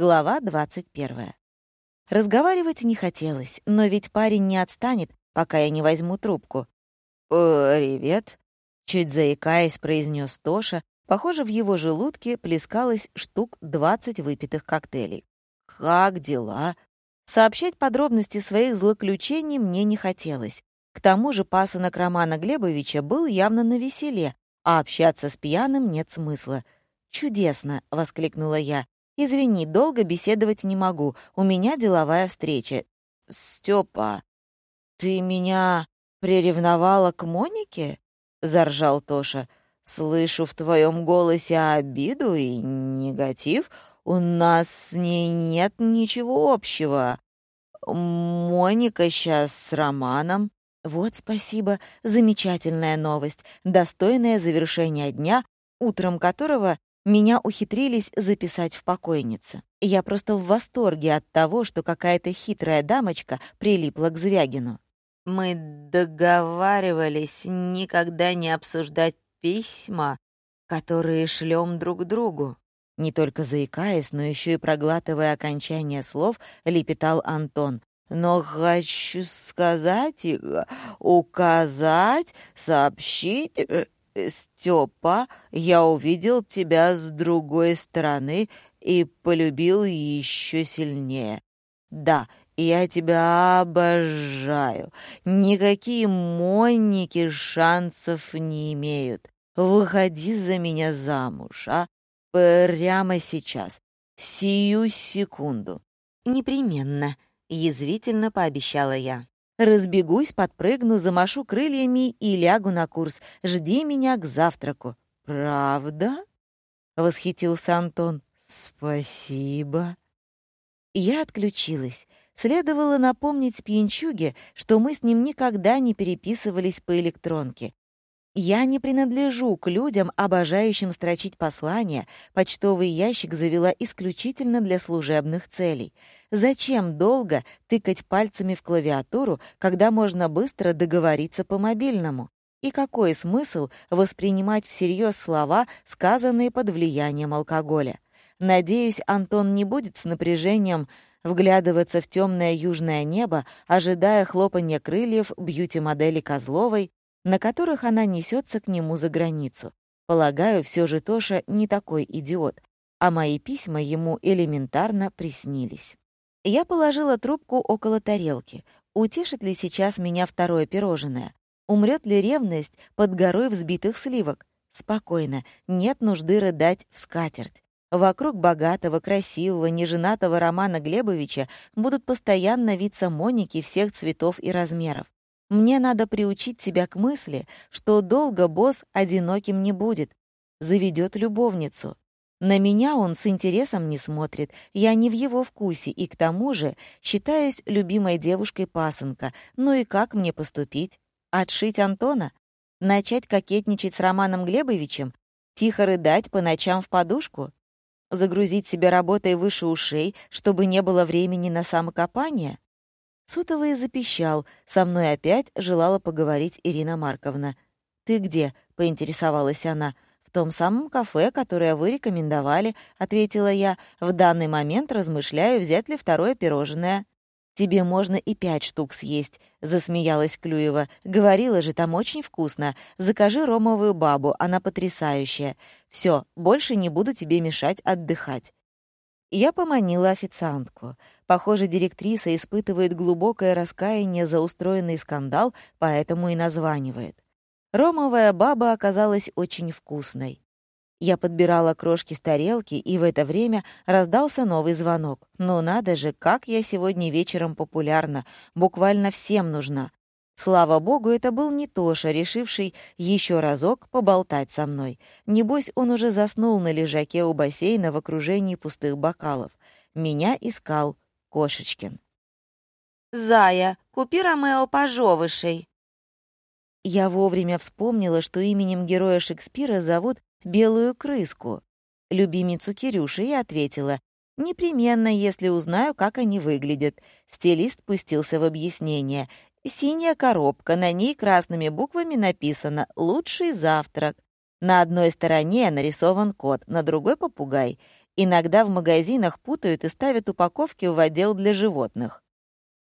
Глава 21. Разговаривать не хотелось, но ведь парень не отстанет, пока я не возьму трубку. «Привет», — чуть заикаясь, произнес Тоша. Похоже, в его желудке плескалось штук 20 выпитых коктейлей. «Как дела?» Сообщать подробности своих злоключений мне не хотелось. К тому же пасынок Романа Глебовича был явно на веселе, а общаться с пьяным нет смысла. «Чудесно!» — воскликнула я. «Извини, долго беседовать не могу. У меня деловая встреча». «Стёпа, ты меня приревновала к Монике?» — заржал Тоша. «Слышу в твоем голосе обиду и негатив. У нас с ней нет ничего общего. Моника сейчас с Романом». «Вот спасибо. Замечательная новость, достойное завершение дня, утром которого меня ухитрились записать в покойнице. Я просто в восторге от того, что какая-то хитрая дамочка прилипла к Звягину. Мы договаривались никогда не обсуждать письма, которые шлем друг другу. Не только заикаясь, но еще и проглатывая окончание слов, лепетал Антон. Но хочу сказать, указать, сообщить э, Степа, я увидел тебя с другой стороны и полюбил еще сильнее. Да, я тебя обожаю. Никакие монники шансов не имеют. Выходи за меня замуж, а? Прямо сейчас. Сию секунду. Непременно, язвительно пообещала я. Разбегусь, подпрыгну, замашу крыльями и лягу на курс. Жди меня к завтраку». «Правда?» — восхитился Антон. «Спасибо». Я отключилась. Следовало напомнить пьянчуге, что мы с ним никогда не переписывались по электронке. Я не принадлежу к людям, обожающим строчить послания, почтовый ящик завела исключительно для служебных целей. Зачем долго тыкать пальцами в клавиатуру, когда можно быстро договориться по мобильному? И какой смысл воспринимать всерьез слова, сказанные под влиянием алкоголя? Надеюсь, Антон не будет с напряжением вглядываться в темное южное небо, ожидая хлопанья крыльев бьюти-модели Козловой на которых она несется к нему за границу. Полагаю, все же Тоша не такой идиот, а мои письма ему элементарно приснились. Я положила трубку около тарелки. Утешит ли сейчас меня второе пирожное? Умрет ли ревность под горой взбитых сливок? Спокойно, нет нужды рыдать в скатерть. Вокруг богатого, красивого, неженатого Романа Глебовича будут постоянно виться моники всех цветов и размеров. Мне надо приучить себя к мысли, что долго босс одиноким не будет, заведет любовницу. На меня он с интересом не смотрит, я не в его вкусе, и к тому же считаюсь любимой девушкой пасынка. Ну и как мне поступить? Отшить Антона? Начать кокетничать с Романом Глебовичем? Тихо рыдать по ночам в подушку? Загрузить себя работой выше ушей, чтобы не было времени на самокопание? Сотовый запищал. Со мной опять желала поговорить Ирина Марковна. «Ты где?» — поинтересовалась она. «В том самом кафе, которое вы рекомендовали», — ответила я. «В данный момент размышляю, взять ли второе пирожное». «Тебе можно и пять штук съесть», — засмеялась Клюева. «Говорила же, там очень вкусно. Закажи ромовую бабу, она потрясающая. Все, больше не буду тебе мешать отдыхать». Я поманила официантку. Похоже, директриса испытывает глубокое раскаяние за устроенный скандал, поэтому и названивает. Ромовая баба оказалась очень вкусной. Я подбирала крошки с тарелки, и в это время раздался новый звонок. Ну надо же, как я сегодня вечером популярна, буквально всем нужна. Слава богу, это был не Тоша, решивший еще разок поболтать со мной. Небось, он уже заснул на лежаке у бассейна в окружении пустых бокалов. Меня искал Кошечкин. «Зая, купи Ромео пожевышей!» Я вовремя вспомнила, что именем героя Шекспира зовут Белую крыску, любимицу Кирюши, и ответила, «Непременно, если узнаю, как они выглядят». Стилист пустился в объяснение. Синяя коробка, на ней красными буквами написано «Лучший завтрак». На одной стороне нарисован кот, на другой — попугай. Иногда в магазинах путают и ставят упаковки в отдел для животных.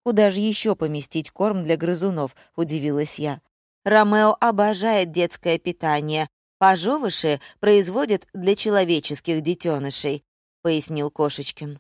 «Куда же еще поместить корм для грызунов?» — удивилась я. «Ромео обожает детское питание. Пожевыши производят для человеческих детенышей», — пояснил Кошечкин.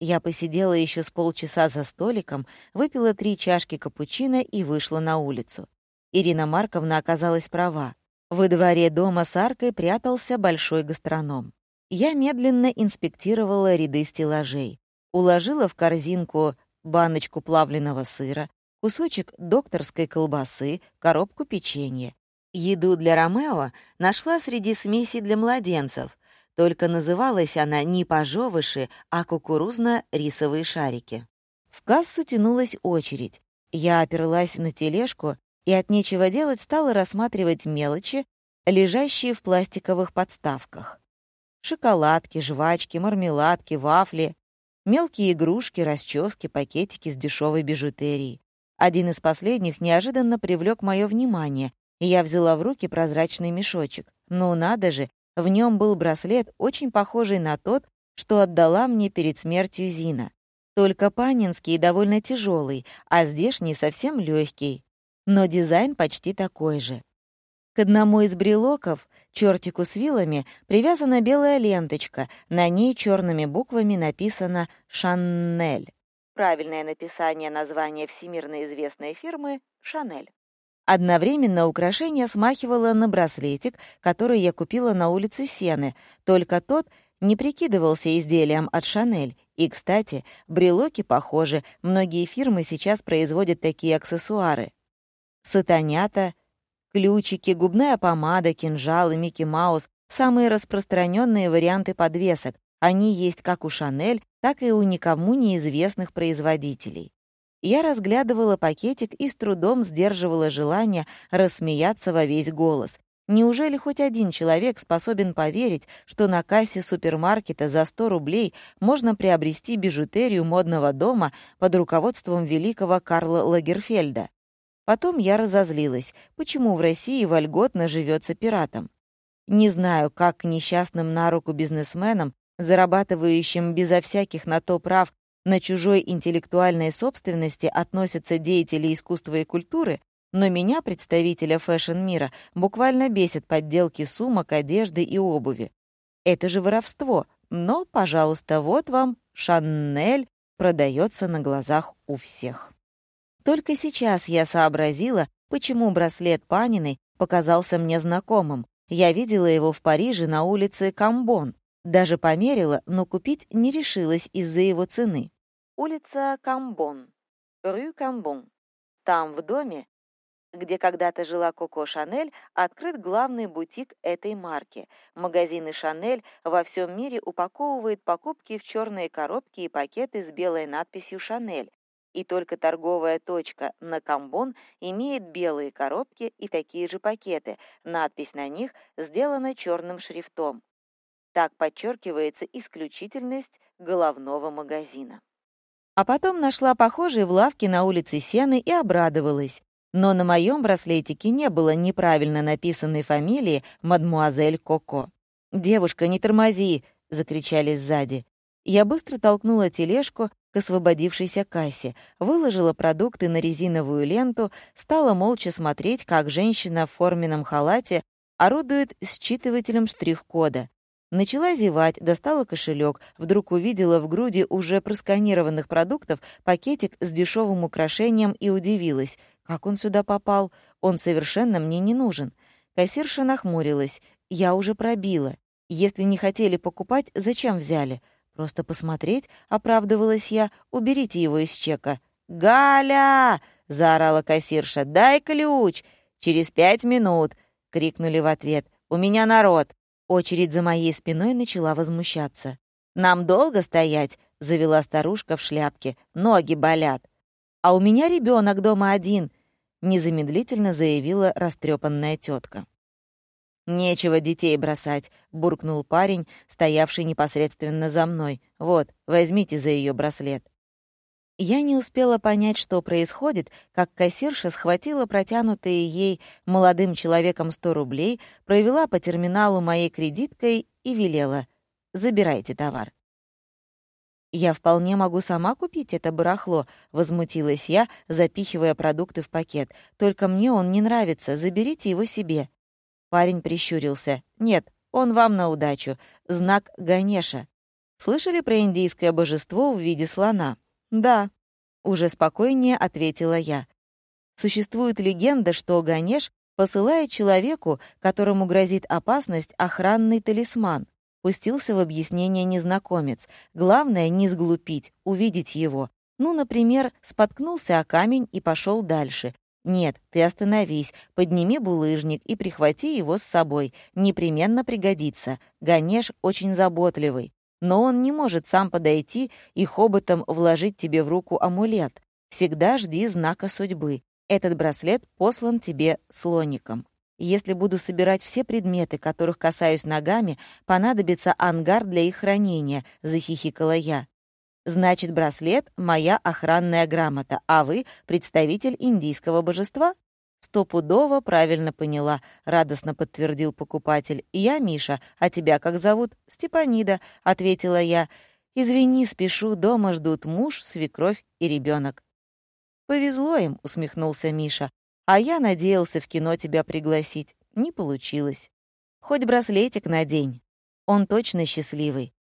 Я посидела еще с полчаса за столиком, выпила три чашки капучино и вышла на улицу. Ирина Марковна оказалась права. Во дворе дома с аркой прятался большой гастроном. Я медленно инспектировала ряды стеллажей. Уложила в корзинку баночку плавленного сыра, кусочек докторской колбасы, коробку печенья. Еду для Ромео нашла среди смесей для младенцев, только называлась она не пожевыши, а кукурузно-рисовые шарики. В кассу тянулась очередь. Я оперлась на тележку и от нечего делать стала рассматривать мелочи, лежащие в пластиковых подставках. Шоколадки, жвачки, мармеладки, вафли, Мелкие игрушки, расчески, пакетики с дешевой бижутерией. Один из последних неожиданно привлек мое внимание, и я взяла в руки прозрачный мешочек. Ну надо же, в нем был браслет, очень похожий на тот, что отдала мне перед смертью Зина. Только панинский довольно тяжелый, а здешний совсем легкий. Но дизайн почти такой же. К одному из брелоков, чертику с вилами, привязана белая ленточка, на ней черными буквами написано «Шаннель». Правильное написание названия всемирно известной фирмы «Шанель». Одновременно украшение смахивало на браслетик, который я купила на улице Сены, только тот не прикидывался изделием от Шанель. И, кстати, брелоки похожи, многие фирмы сейчас производят такие аксессуары. Сатанята — Ключики, губная помада, кинжалы, Микки Маус — самые распространенные варианты подвесок. Они есть как у Шанель, так и у никому неизвестных производителей. Я разглядывала пакетик и с трудом сдерживала желание рассмеяться во весь голос. Неужели хоть один человек способен поверить, что на кассе супермаркета за 100 рублей можно приобрести бижутерию модного дома под руководством великого Карла Лагерфельда? Потом я разозлилась, почему в России вольготно живется пиратом. Не знаю, как несчастным на руку бизнесменам, зарабатывающим безо всяких на то прав на чужой интеллектуальной собственности относятся деятели искусства и культуры, но меня, представителя фэшн-мира, буквально бесит подделки сумок, одежды и обуви. Это же воровство, но, пожалуйста, вот вам Шаннель продается на глазах у всех. Только сейчас я сообразила, почему браслет Паниной показался мне знакомым. Я видела его в Париже на улице Камбон. Даже померила, но купить не решилась из-за его цены. Улица Камбон. Рю Камбон. Там, в доме, где когда-то жила Коко Шанель, открыт главный бутик этой марки. Магазины Шанель во всем мире упаковывают покупки в черные коробки и пакеты с белой надписью «Шанель», и только торговая точка на Камбон имеет белые коробки и такие же пакеты, надпись на них сделана черным шрифтом. Так подчеркивается исключительность головного магазина. А потом нашла похожие в лавке на улице Сены и обрадовалась. Но на моем браслетике не было неправильно написанной фамилии мадмуазель Коко. «Девушка, не тормози!» — закричали сзади. Я быстро толкнула тележку, к освободившейся кассе, выложила продукты на резиновую ленту, стала молча смотреть, как женщина в форменном халате орудует считывателем штрих-кода. Начала зевать, достала кошелек, вдруг увидела в груди уже просканированных продуктов пакетик с дешевым украшением и удивилась. Как он сюда попал? Он совершенно мне не нужен. Кассирша нахмурилась. Я уже пробила. Если не хотели покупать, зачем взяли? «Просто посмотреть», — оправдывалась я, — «уберите его из чека». «Галя!» — заорала кассирша. «Дай ключ!» «Через пять минут!» — крикнули в ответ. «У меня народ!» Очередь за моей спиной начала возмущаться. «Нам долго стоять?» — завела старушка в шляпке. «Ноги болят». «А у меня ребенок дома один», — незамедлительно заявила растрепанная тетка. «Нечего детей бросать», — буркнул парень, стоявший непосредственно за мной. «Вот, возьмите за ее браслет». Я не успела понять, что происходит, как кассирша схватила протянутые ей молодым человеком 100 рублей, провела по терминалу моей кредиткой и велела. Забирайте товар». «Я вполне могу сама купить это барахло», — возмутилась я, запихивая продукты в пакет. «Только мне он не нравится, заберите его себе». Парень прищурился. «Нет, он вам на удачу. Знак Ганеша. Слышали про индийское божество в виде слона?» «Да», — уже спокойнее ответила я. Существует легенда, что Ганеш посылает человеку, которому грозит опасность, охранный талисман. Пустился в объяснение незнакомец. Главное — не сглупить, увидеть его. Ну, например, споткнулся о камень и пошел дальше. Нет, ты остановись, подними булыжник и прихвати его с собой. Непременно пригодится. Ганеш очень заботливый. Но он не может сам подойти и хоботом вложить тебе в руку амулет. Всегда жди знака судьбы. Этот браслет послан тебе слоником. Если буду собирать все предметы, которых касаюсь ногами, понадобится ангар для их хранения», — захихикала я. «Значит, браслет — моя охранная грамота, а вы — представитель индийского божества?» «Стопудово правильно поняла», — радостно подтвердил покупатель. «Я Миша, а тебя как зовут?» «Степанида», — ответила я. «Извини, спешу, дома ждут муж, свекровь и ребенок. «Повезло им», — усмехнулся Миша. А я надеялся в кино тебя пригласить. Не получилось. Хоть браслетик надень. Он точно счастливый.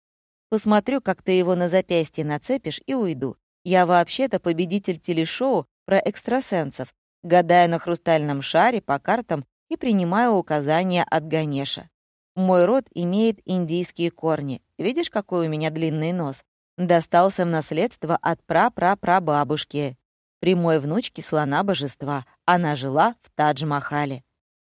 Посмотрю, как ты его на запястье нацепишь, и уйду. Я вообще-то победитель телешоу про экстрасенсов. Гадаю на хрустальном шаре по картам и принимаю указания от Ганеша. Мой род имеет индийские корни. Видишь, какой у меня длинный нос? Достался в наследство от пра-пра-прабабушки прямой внучки слона божества. Она жила в Тадж-Махале.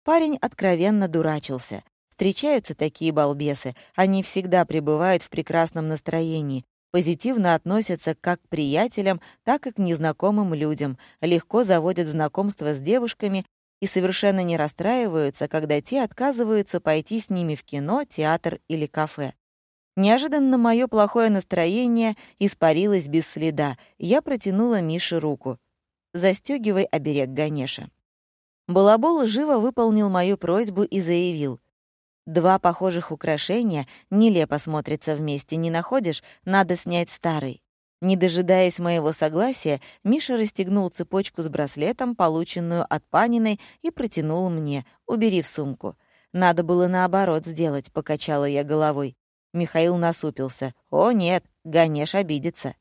Парень откровенно дурачился. Встречаются такие балбесы, они всегда пребывают в прекрасном настроении, позитивно относятся как к приятелям, так и к незнакомым людям, легко заводят знакомства с девушками и совершенно не расстраиваются, когда те отказываются пойти с ними в кино, театр или кафе. Неожиданно мое плохое настроение испарилось без следа. Я протянула Мише руку. «Застёгивай оберег Ганеша». Балабол живо выполнил мою просьбу и заявил. «Два похожих украшения нелепо смотрятся вместе, не находишь? Надо снять старый». Не дожидаясь моего согласия, Миша расстегнул цепочку с браслетом, полученную от Паниной, и протянул мне. «Убери в сумку». «Надо было наоборот сделать», — покачала я головой. Михаил насупился. «О, нет, Ганеш обидится».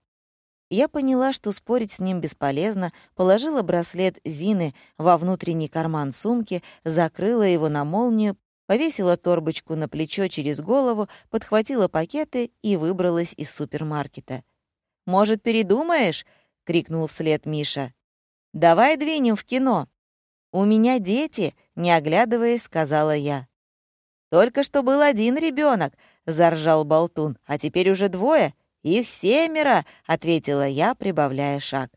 Я поняла, что спорить с ним бесполезно, положила браслет Зины во внутренний карман сумки, закрыла его на молнию, повесила торбочку на плечо через голову, подхватила пакеты и выбралась из супермаркета. «Может, передумаешь?» — крикнул вслед Миша. «Давай двинем в кино». «У меня дети», — не оглядываясь, сказала я. «Только что был один ребенок, заржал болтун. «А теперь уже двое? Их семеро!» — ответила я, прибавляя шаг.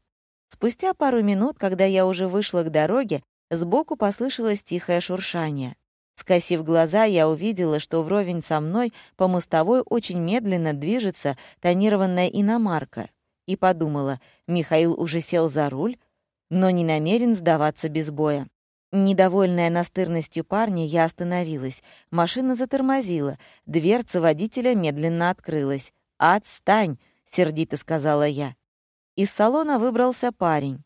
Спустя пару минут, когда я уже вышла к дороге, сбоку послышалось тихое шуршание. Скосив глаза, я увидела, что вровень со мной по мостовой очень медленно движется тонированная иномарка. И подумала, Михаил уже сел за руль, но не намерен сдаваться без боя. Недовольная настырностью парня, я остановилась. Машина затормозила. Дверца водителя медленно открылась. «Отстань!» — сердито сказала я. Из салона выбрался парень.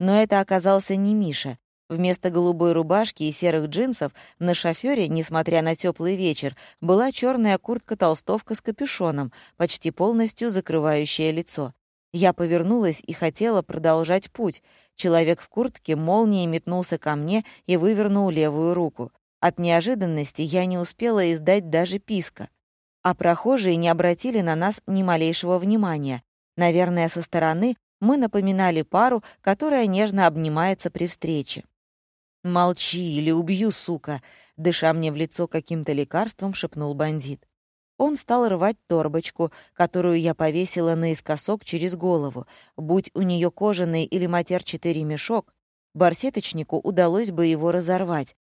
Но это оказался не Миша. Вместо голубой рубашки и серых джинсов на шофёре, несмотря на теплый вечер, была черная куртка-толстовка с капюшоном, почти полностью закрывающая лицо. Я повернулась и хотела продолжать путь. Человек в куртке молнией метнулся ко мне и вывернул левую руку. От неожиданности я не успела издать даже писка. А прохожие не обратили на нас ни малейшего внимания. Наверное, со стороны мы напоминали пару, которая нежно обнимается при встрече. «Молчи или убью, сука!» — дыша мне в лицо каким-то лекарством, шепнул бандит. Он стал рвать торбочку, которую я повесила наискосок через голову. Будь у нее кожаный или матерчатый ремешок, барсеточнику удалось бы его разорвать.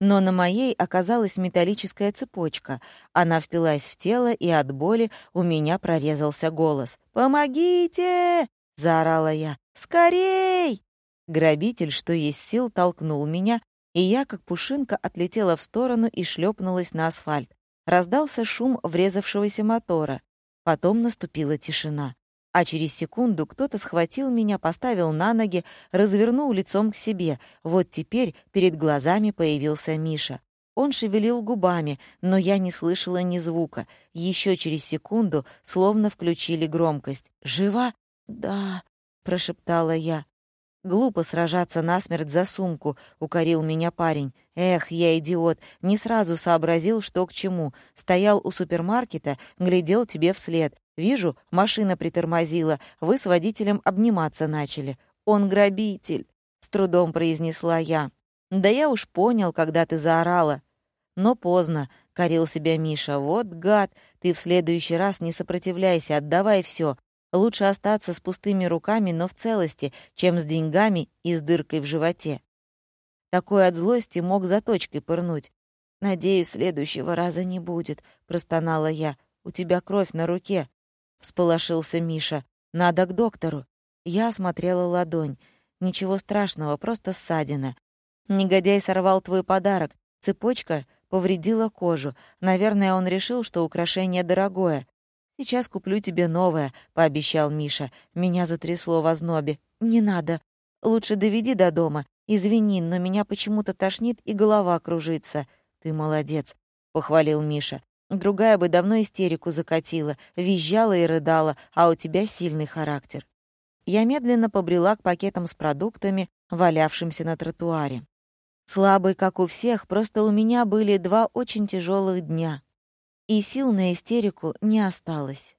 Но на моей оказалась металлическая цепочка. Она впилась в тело, и от боли у меня прорезался голос. «Помогите!» — заорала я. «Скорей!» Грабитель, что есть сил, толкнул меня, и я, как пушинка, отлетела в сторону и шлепнулась на асфальт. раздался шум врезавшегося мотора. Потом наступила тишина. А через секунду кто-то схватил меня, поставил на ноги, развернул лицом к себе. Вот теперь перед глазами появился Миша. Он шевелил губами, но я не слышала ни звука. Еще через секунду словно включили громкость. «Жива?» «Да», — прошептала я. «Глупо сражаться насмерть за сумку», — укорил меня парень. «Эх, я идиот, не сразу сообразил, что к чему. Стоял у супермаркета, глядел тебе вслед. Вижу, машина притормозила, вы с водителем обниматься начали. Он грабитель», — с трудом произнесла я. «Да я уж понял, когда ты заорала». «Но поздно», — корил себя Миша. «Вот гад, ты в следующий раз не сопротивляйся, отдавай все. Лучше остаться с пустыми руками, но в целости, чем с деньгами и с дыркой в животе. Такой от злости мог заточкой пырнуть. «Надеюсь, следующего раза не будет», — простонала я. «У тебя кровь на руке», — всполошился Миша. «Надо к доктору». Я осмотрела ладонь. Ничего страшного, просто ссадина. Негодяй сорвал твой подарок. Цепочка повредила кожу. Наверное, он решил, что украшение дорогое. «Сейчас куплю тебе новое», — пообещал Миша. Меня затрясло в ознобе. «Не надо. Лучше доведи до дома. Извини, но меня почему-то тошнит и голова кружится». «Ты молодец», — похвалил Миша. «Другая бы давно истерику закатила, визжала и рыдала, а у тебя сильный характер». Я медленно побрела к пакетам с продуктами, валявшимся на тротуаре. Слабый, как у всех, просто у меня были два очень тяжелых дня и сил на истерику не осталось.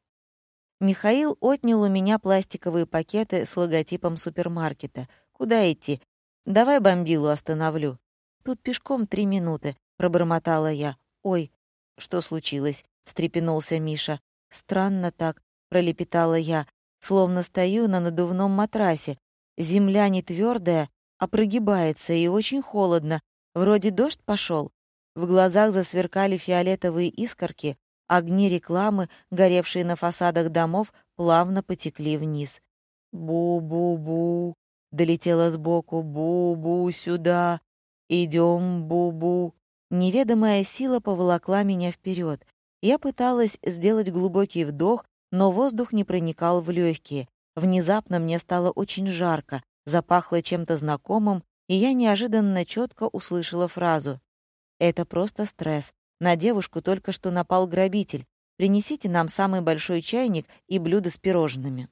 Михаил отнял у меня пластиковые пакеты с логотипом супермаркета. «Куда идти? Давай бомбилу остановлю». «Тут пешком три минуты», — пробормотала я. «Ой, что случилось?» — встрепенулся Миша. «Странно так», — пролепетала я, словно стою на надувном матрасе. Земля не твердая, а прогибается, и очень холодно. Вроде дождь пошел. В глазах засверкали фиолетовые искорки, огни рекламы, горевшие на фасадах домов, плавно потекли вниз. «Бу-бу-бу!» — долетело сбоку. «Бу-бу сюда! Идем, бу-бу!» Неведомая сила поволокла меня вперед. Я пыталась сделать глубокий вдох, но воздух не проникал в легкие. Внезапно мне стало очень жарко, запахло чем-то знакомым, и я неожиданно четко услышала фразу это просто стресс. На девушку только что напал грабитель. Принесите нам самый большой чайник и блюдо с пирожными.